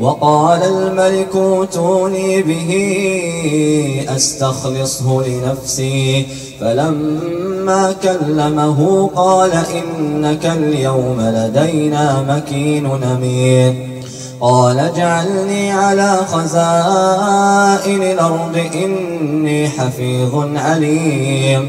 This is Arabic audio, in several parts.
وقال الملك اوتوني به أستخلصه لنفسي. فلما كلمه قال إنك اليوم لدينا مكين أمين. قال اجعلني على خزائن الأرض إني حفيظ عليم.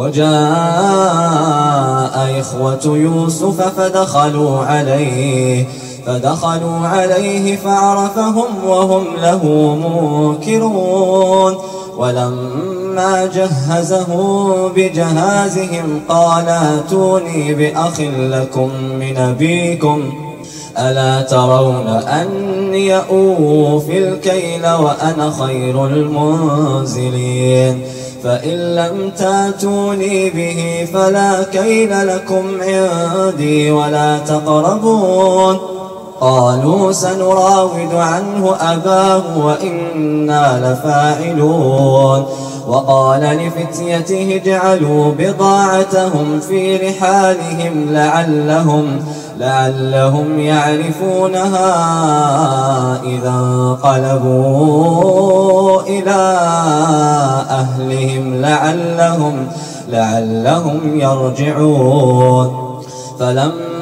وجاء إخوة يوسف فدخلوا عليه فدخلوا عليه فعرفهم وهم له منكرون. ولما جهزه بجهازهم قال أتوني بأخ لكم من أبيكم ألا ترون أني أوفي الكيل وأنا خير المنزلين؟ فإن لم تاتوني به فلا كيل لكم عندي ولا تقربون. قالوا سنراود عنه أباه وإنا لفاعلون. وقال لفتيته اجعلوا بضاعتهم في رحالهم لعلهم لعلهم يعرفونها إذا انقلبوا إلى أهلهم لعلهم لعلهم يرجعون. فلما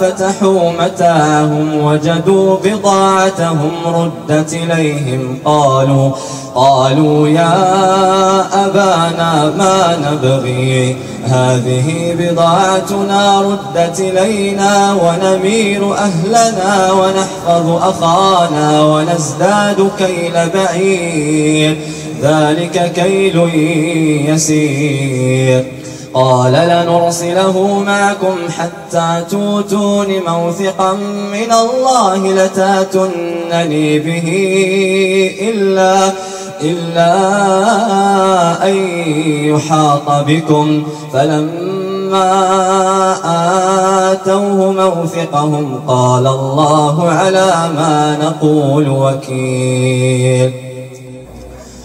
فتحوا متاعهم وجدوا بضاعتهم ردت إليهم قالوا قالوا يا أبانا ما نبغي هذه بضاعتنا ردت إلينا ونمير أهلنا ونحفظ أخانا ونزداد كيل بعير ذلك كيل يسير قال لنرسله معكم حتى توتون موثقا من الله لتاتنني به إلا إلا أن يحاط بكم. فلما آتوه موثقهم قال الله على ما نقول وكيل.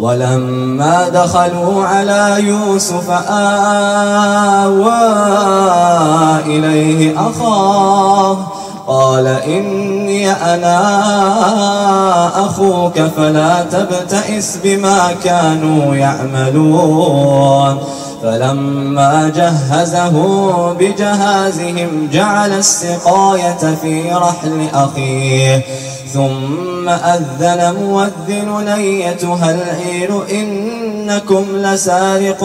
ولما دخلوا على يوسف آوى إليه أخاه قال إني أنا أخوك فلا تبتئس بما كانوا يعملون. فلما جهزه بجهازهم جعل السقاية في رحل أخيه. ثم أذن مؤذن أيتها العير إنكم لسارقون.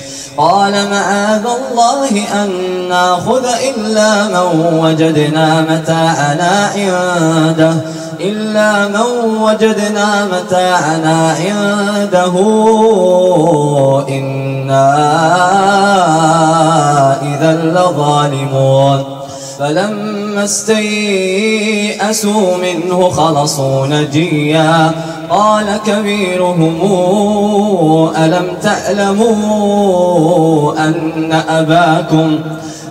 قال معاذ الله أن نأخذ إلا من وجدنا متاعنا عنده إلا من وجدنا متاعنا عنده. إنا إذا لظالمون. فلما استيئسوا منه خلصوا نجيا. قال كبيرهم ألم تعلموا أن أباكم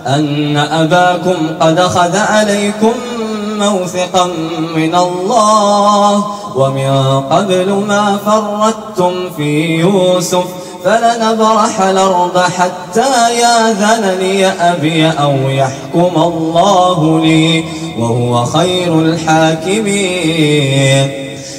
أن أباكم قد أخذ عليكم موثقا من الله ومن قبل ما فردتم في يوسف فلنبرح الأرض حتى ياذن لي أبي أو يحكم الله لي وهو خير الحاكمين.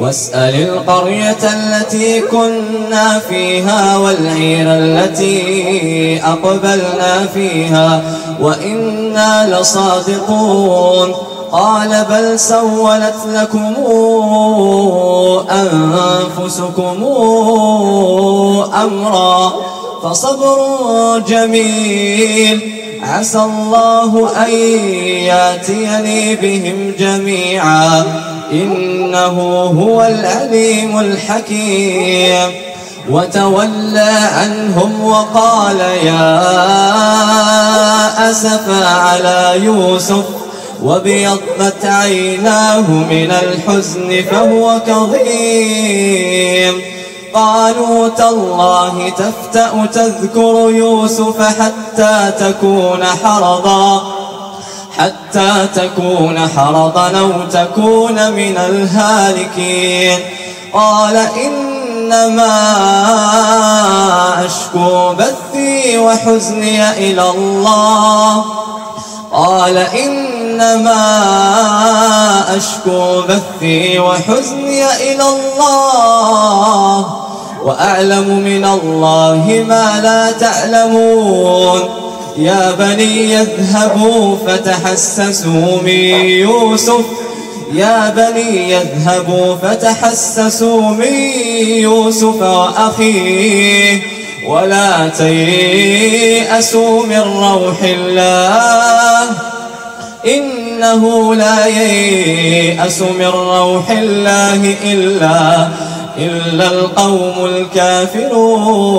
واسأل القرية التي كنا فيها والعير التي أقبلنا فيها وإنا لصادقون. قال بل سولت لكم أنفسكم أمرا فصبر جميل. عسى الله أن ياتيني بهم جميعا. إنه هو العليم الحكيم. وتولى عنهم وقال يا أسفى على يوسف وبيضت عيناه من الحزن فهو كظيم. قالوا تالله تفتأ تذكر يوسف حتى تكون حرضا. حتى تكون حرضا أو تكون من الهالكين. قال إن إنما أشكو بثي وحزني إلى الله. قال إنما أشكو بثي وحزني إلى الله. وأعلم من الله ما لا تعلمون. يا بني يذهبوا فتحسسوا من يوسف. يا بني يذهبوا فتحسسوا من يوسف وأخيه. ولا تيأسوا من روح الله. إنه لا ييأس من روح الله إلا إلا القوم الكافرون.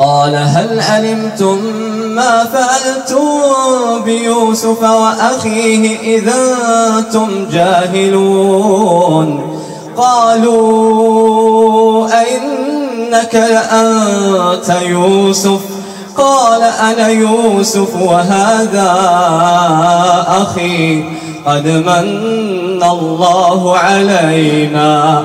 قال هل علمتم ما فعلتم بيوسف وأخيه إذا أنتم جاهلون؟ قالوا أئنك لأنت يوسف. قال أنا يوسف وهذا أخي. قد من الله علينا.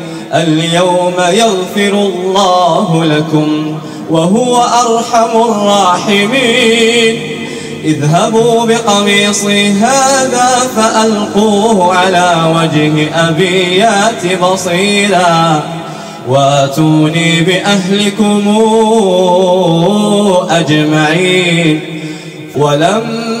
اليوم يغفر الله لكم وهو أرحم الراحمين. اذهبوا بقميصي هذا فألقوه على وجه أبي يات بصيرا. واتوني بأهلكم أجمعين. ولما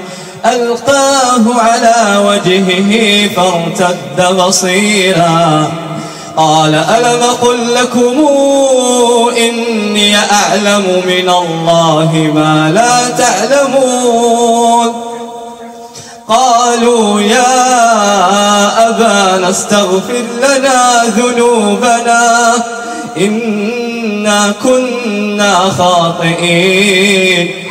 ألقاه على وجهه فارتد بصيراً. قال ألم قل لكم إني أعلم من الله ما لا تعلمون؟ قالوا يا أبانا استغفر لنا ذنوبنا. إنا كنا خاطئين.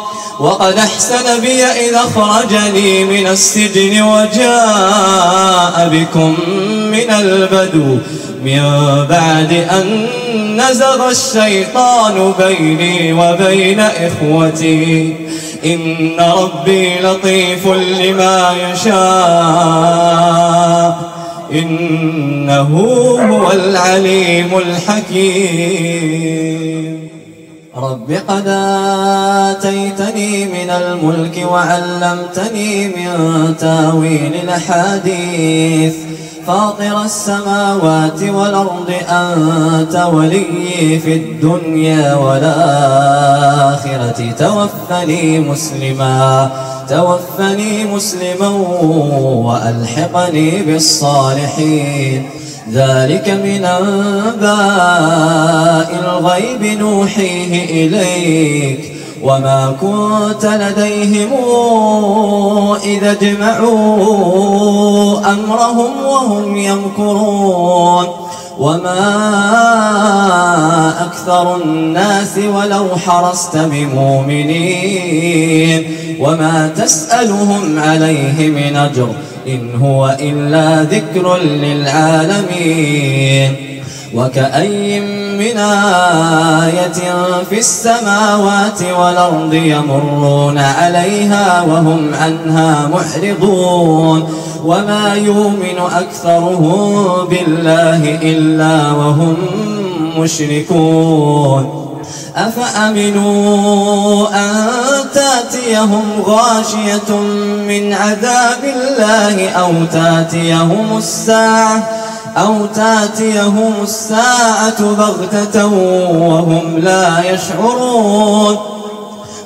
وقد أحسن بي إذا أخرجني من السجن وجاء بكم من البدو من بعد أن نزغ الشيطان بيني وبين إخوتي. إن ربي لطيف لما يشاء. إنه هو العليم الحكيم. رب قد آتيتني من الملك وعلمتني من تأويل الأحاديث فاطر السماوات والأرض أنت ولي في الدنيا والآخرة. توفني مسلما توفني مسلما وألحقني بالصالحين. ذلك من أنباء الغيب نوحيه إليك وما كنت لديهم إذا اجمعوا أمرهم وهم يمكرون وما أكثر الناس ولو حرصت بمؤمنين وما تسألهم عليه من أجر إن هو إلا ذكر للعالمين. وكأي من آية في السماوات والأرض يمرون عليها وهم عنها محرضون. وما يؤمن أكثرهم بالله إلا وهم مشركون. أفأمنوا أن تأتيهم غاشية من عذاب الله أو تأتيهم الساعة أو تأتيهم الساعة بغتة وهم لا يشعرون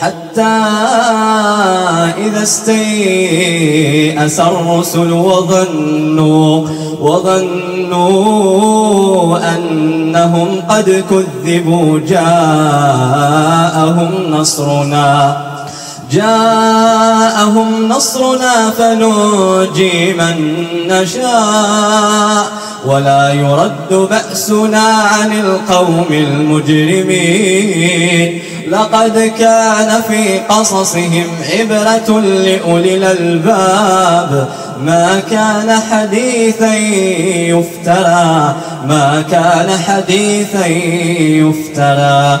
حتى إذا استيأس الرسل وظنوا وظنوا أنهم قد كذبوا جاءهم نصرنا. جاءهم نصرنا فنجي من نشاء ولا يرد بأسنا عن القوم المجرمين. لقد كان في قصصهم عبرة لأولي الألباب. ما كان حديثا يفترى ما كان حديثا يفترى.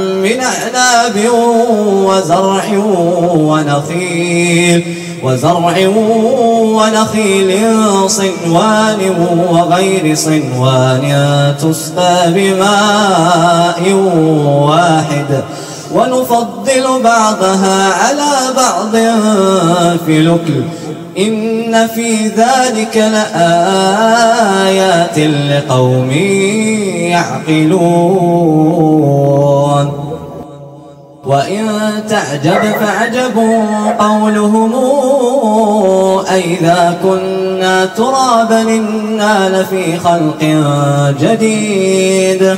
من أعناب وزرع ونخيل وزرع ونخيل صنوان وغير صنوان تسقى بماء واحد. ونفضل بعضها على بعض في لكل. إن في ذلك لآيات لقوم يعقلون. وإن تعجب فعجب قولهم أئذا كنا ترابا إنا لفي خلق جديد.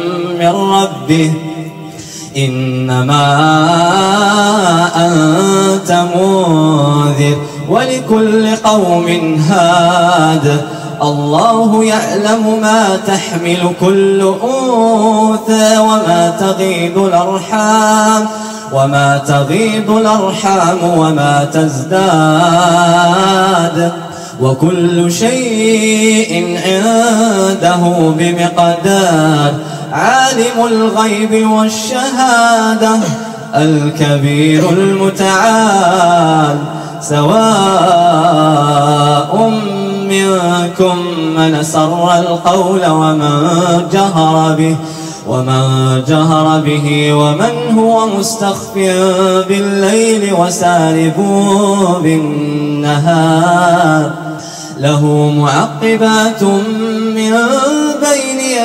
من ربه. إنما أنت منذر ولكل قوم هاد. الله يعلم ما تحمل كل أنثى وما تغيض الأرحام وما تغيض الأرحام وما تزداد. وكل شيء عنده بمقدار. عالم الغيب والشهادة الكبير المتعال. سواء منكم من سر القول ومن جهر به ومن جهر به ومن هو مستخف بالليل وسارب بالنهار. له معقبات من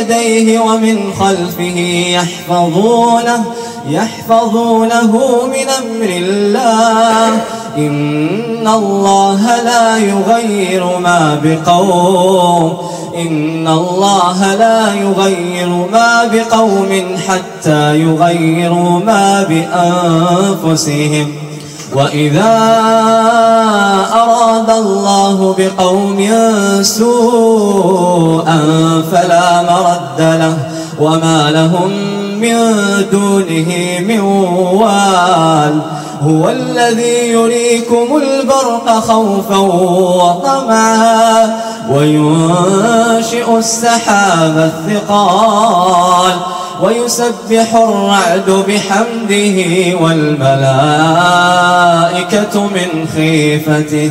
يديه ومن خلفه يحفظونه يحفظونه من أمر الله. إن الله لا يغير ما بقوم إن الله لا يغير ما بقوم حتى يغيروا ما بأنفسهم. وإذا أراد الله بقوم سوءا فلا مرد له وما لهم من دونه من وال هو الذي يريكم البرق خوفا وطمعا وينشئ السحاب الثقال ويسبح الرعد بحمده والملائكة من خيفته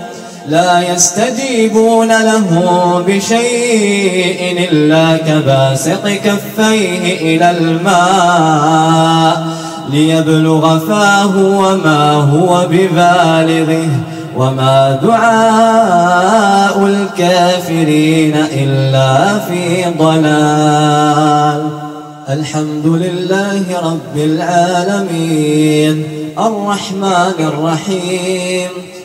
لا يستجيبون له بشيء إلا كباسط كفيه إلى الماء ليبلغ فاه وما هو ببالغه وما دعاء الكافرين إلا في ضلال. الحمد لله رب العالمين. الرحمن الرحيم.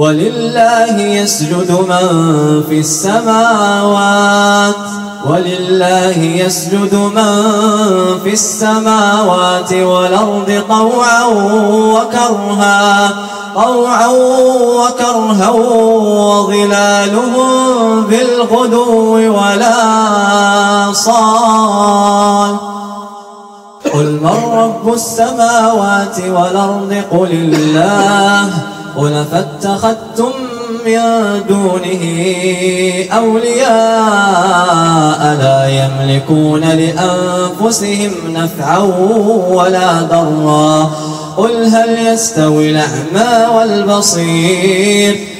ولله يسجد من في السماوات ولله يسجد من في السماوات والأرض طوعا وكرها طوعا وكرها وظلالهم بالغدو ولا صال. قل من رب السماوات والأرض؟ قل الله. قل فاتخذتم من دونه أولياء لا يملكون لأنفسهم نفعا ولا ضرا. قل هل يستوي الأعمى والبصير؟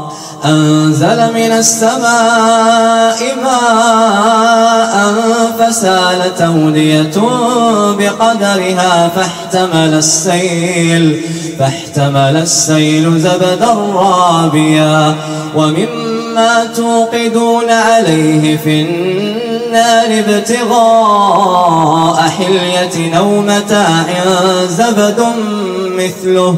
أنزل من السماء ماء فسال تودية بقدرها فاحتمل السيل فاحتمل السيل زبدا رابيا. ومما توقدون عليه في النار ابتغاء حلية أو متاع زبد مثله.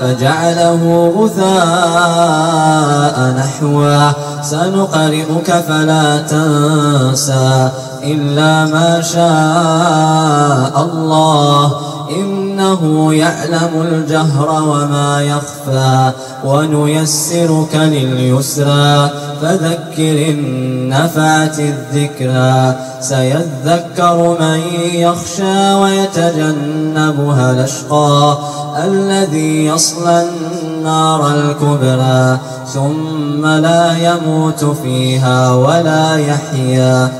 فجعله غثاء نحوا سنقرئك فلا تنسى إلا ما شاء الله. إنه يعلم الجهر وما يخفى ونيسرك لليسرى فذكر النفعة الذكرى سيذكر من يخشى ويتجنبها الأشقى الذي يصلى النار الكبرى ثم لا يموت فيها ولا يحيا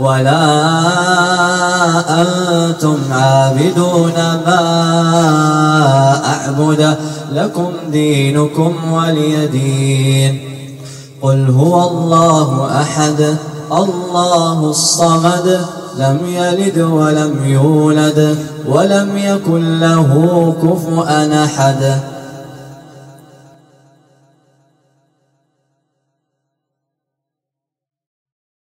ولا أنتم عابدون ما أعبد لكم دينكم ولي دين. قل هو الله أحد الله الصمد لم يلد ولم يولد ولم يكن له كفؤا أحد.